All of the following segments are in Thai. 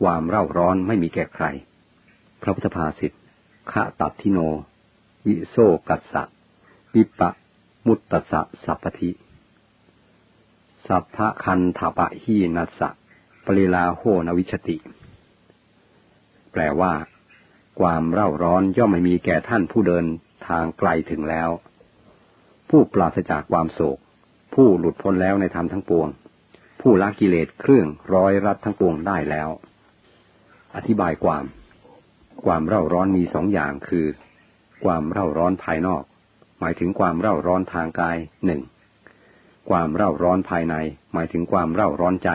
ความเร่าร้อนไม่มีแก่ใคร พระพุทธภาษิตขะตัดทิโน วิโซกัสสะวิปะมุตตสะสัพพิสัพพะคันถปะหีนัสสะปริลาโหนวิชติ แปลว่า ความเร่าร้อนย่อมไม่มีแก่ท่านผู้เดินทางไกลถึงแล้ว ผู้ปราศจากความโศก ผู้หลุดพ้นแล้วในธรรมทั้งปวง ผู้ละกิเลสเครื่องร้อยรัดทั้งปวงได้แล้ว อธิบายความ ความเร่าร้อนมีสองอย่างคือ ความเร่าร้อนภายนอก หมายถึงความเร่าร้อนทางกายหนึ่งความเร่าร้อนภายใน หมายถึงความเร่าร้อนใจ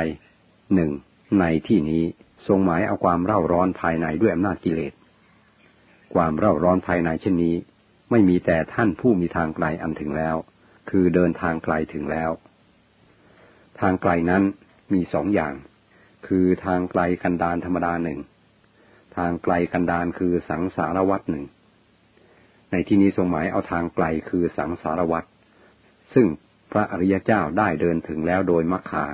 หนึ่งในที่นี้ทรงหมายเอาความเร่าร้อนภายในด้วยอำนาจกิเลส ความเร่าร้อนภายในเช่นนี้ ไม่มีแต่ท่านผู้มีทางไกลอันถึงแล้ว คือเดินทางไกลถึงแล้ว ทางไกลนั้นมีสองอย่าง คือทางไกลกันดานธรรมดาหนึ่ง ทางไกลกันดานคือสังสารวัตหนึ่ง ในที่นี้ทรงหมายเอาทางไกลคือสังสารวัตซึ่งพระอริยเจ้าได้เดินถึงแล้วโดยมัคคา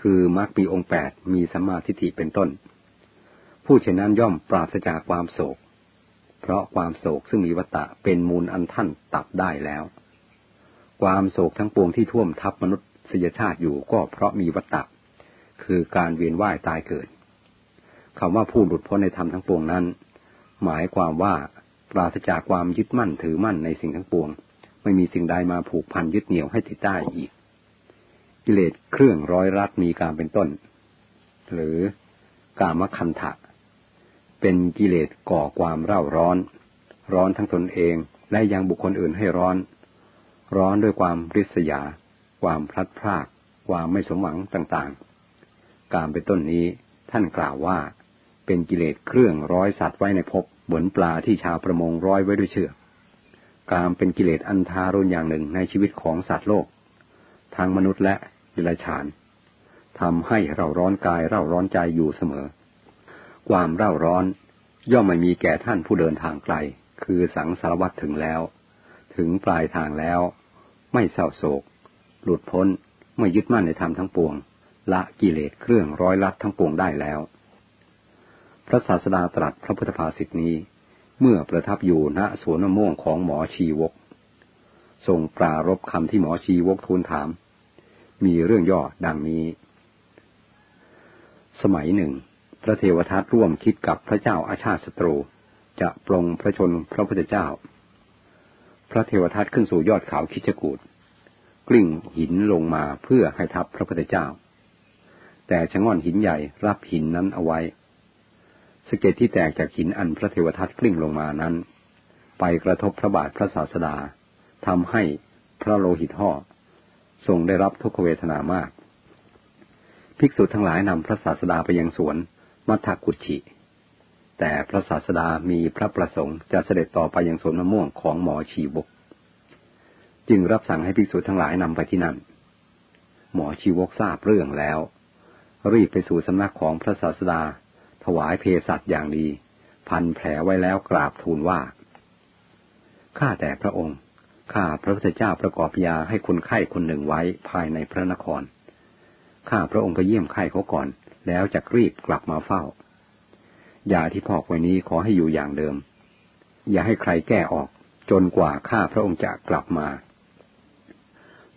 คือมัคมีองค์แปดมีสัมมาทิฏฐิเป็นต้น ผู้เช่นนั้นย่อมปราศจากความโศก เพราะความโศกซึ่งมีวัตตะเป็นมูลอันท่านตัดได้แล้ว ความโศกทั้งปวงที่ท่วมทับมนุษยชาติอยู่ก็เพราะมีวัตตะ คือการเวียนว่ายตายเกิดคำว่าผู้หลุดพ้นในธรรมทั้งปวงนั้น หมายความว่าปราศจากความยึดมั่นถือมั่นในสิ่งทั้งปวง ไม่มีสิ่งใดมาผูกพันยึดเหนี่ยวให้ติดได้อีก กิเลสเครื่องร้อยรัดมีการเป็นต้น หรือกามคันทะเป็นกิเลสก่อความเร่าร้อน ร้อนทั้งตนเองและยังบุคคลอื่นให้ร้อน ร้อนด้วยความริษยา ความพลัดพราก ความไม่สมหวังต่างๆ การเป็นต้นนี้ ท่านกล่าวว่า เป็นกิเลสเครื่องร้อยสัตว์ไว้ในภพเหมือนปลาที่ชาวประมงร้อยไว้ด้วยเชือกกามเป็นกิเลสอันทารุณอย่างหนึ่งในชีวิตของสัตว์โลก ทางมนุษย์และดิลฉานทำให้เราร้อนกายเราร้อนใจอยู่เสมอ ความเร่าร้อน ย่อมไม่มีแก่ท่านผู้เดินทางไกล คือสังสารวัตถึงแล้ว ถึงปลายทางแล้ว ไม่เศร้าโศก หลุดพ้นไม่ยึดมั่นในธรรมทั้งปวง ละกิเลสเครื่องร้อยลัดทั้งปวงได้แล้ว พระศาสดาตรัสพระพุทธภาษิตนี้ เมื่อประทับอยู่ณสวนมะม่วงของหมอชีวก ทรงปรารบคำที่หมอชีวกทูลถาม มีเรื่องย่อดังนี้ สมัยหนึ่ง พระเทวทัตร่วมคิดกับพระเจ้าอาชาติศัตรู จะปรงพระชนพระพุทธเจ้า พระเทวทัตขึ้นสู่ยอดเขาคิชกูดกลิ้งหินลงมาเพื่อให้ทับพระพุทธเจ้า แต่ชะง่อนหินใหญ่รับหินนั้นเอาไว้สเก็ดที่แตกจากหินอันพระเทวทัตกลิ้งลงมานั้น ไปกระทบพระบาทพระศาสดาทำให้พระโลหิตห่อทรงได้รับทุกขเวทนามาก ภิกษุทั้งหลายนำพระศาสดาไปยังสวนมัทกุชิ แต่พระศาสดามีพระประสงค์จะเสด็จต่อไปยังสวนมะม่วงของหมอชีวก จึงรับสั่งให้ภิกษุทั้งหลายนำไปที่นั่น หมอชีวกทราบเรื่องแล้ว รีบไปสู่สำนักของพระศาสดา ถวายเพสัตอย่างดี พันแผลไว้แล้วกราบทูลว่า ข้าแต่พระองค์ ข้าพระพุทธเจ้าประกอบยาให้คนไข้คนหนึ่งไว้ภายในพระนคร ข้าพระองค์ไปเยี่ยมไข้เขาก่อน แล้วจะรีบกลับมาเฝ้า ยาที่พอกไว้นี้ขอให้อยู่อย่างเดิม อย่าให้ใครแก้ออกจนกว่าข้าพระองค์จะกลับมา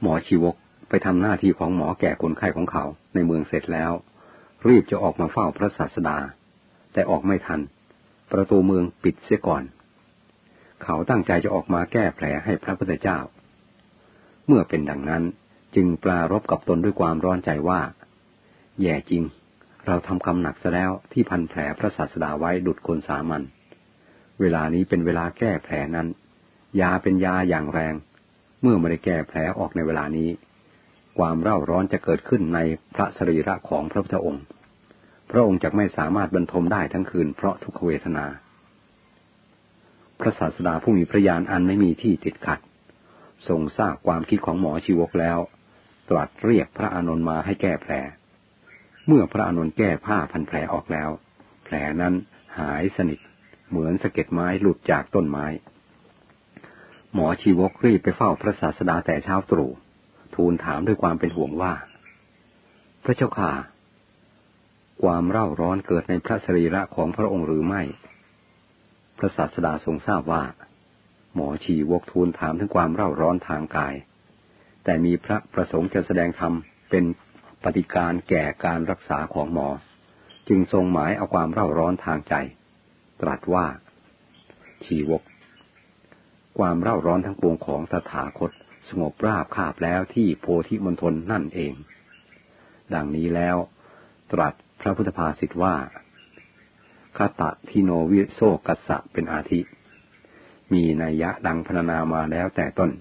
หมอชีวก ไปทำหน้าที่ของหมอแก่คนไข้ของเขาในเมืองเสร็จแล้ว รีบจะออกมาเฝ้าพระศาสดา แต่ออกไม่ทัน ประตูเมืองปิดเสียก่อน เขาตั้งใจจะออกมาแก้แผลให้พระพุทธเจ้า เมื่อเป็นดังนั้นจึงปลารบกับตนด้วยความร้อนใจว่า แย่จริง เราทำกรรมหนักซะแล้วที่พันแผลพระศาสดาไว้ดุดคนสามัญเวลานี้เป็นเวลาแก้แผลนั้น ยาเป็นยาอย่างแรง เมื่อไม่ได้แก้แผลออกในเวลานี้ ความเร่าร้อนจะเกิดขึ้นในพระสรีระของพระพุทธองค์ พระองค์จะไม่สามารถบรรทมได้ทั้งคืนเพราะทุกขเวทนา พระศาสดาผู้มีพระญาณอันไม่มีที่ติดขัด ทรงทราบความคิดของหมอชีวกแล้ว ตรัสเรียกพระอานนท์มาให้แก้แผล เมื่อพระอานนท์แก้ผ้าพันแผลออกแล้ว แผลนั้นหายสนิท เหมือนสะเก็ดไม้หลุดจากต้นไม้ หมอชีวกรีบไปเฝ้าพระศาสดาแต่เช้าตรู่ ทูลถามด้วยความเป็นห่วงว่า พระเจ้าข่าความเร่าร้อนเกิดในพระสรีระของพระองค์หรือไม่ พระศาสดาทรงทราบว่า หมอชีวกทูลถามถึงความเร่าร้อนทางกาย แต่มีพระประสงค์จะแสดงธรรมเป็นปฏิการแก่การรักษาของหมอ จึงทรงหมายเอาความเร่าร้อนทางใจ ตรัสว่า ชีวก ความเร่าร้อนทั้งปวงของตถาคต สงบราบคาบแล้วที่โพธิมณฑลนั่นเอง ดังนี้แล้ว ตรัสพระพุทธภาษิตว่าคาตะทิโนวิโซกัสสะเป็นอาทิ มีนัยยะดังพรรณนามาแล้วแต่ต้น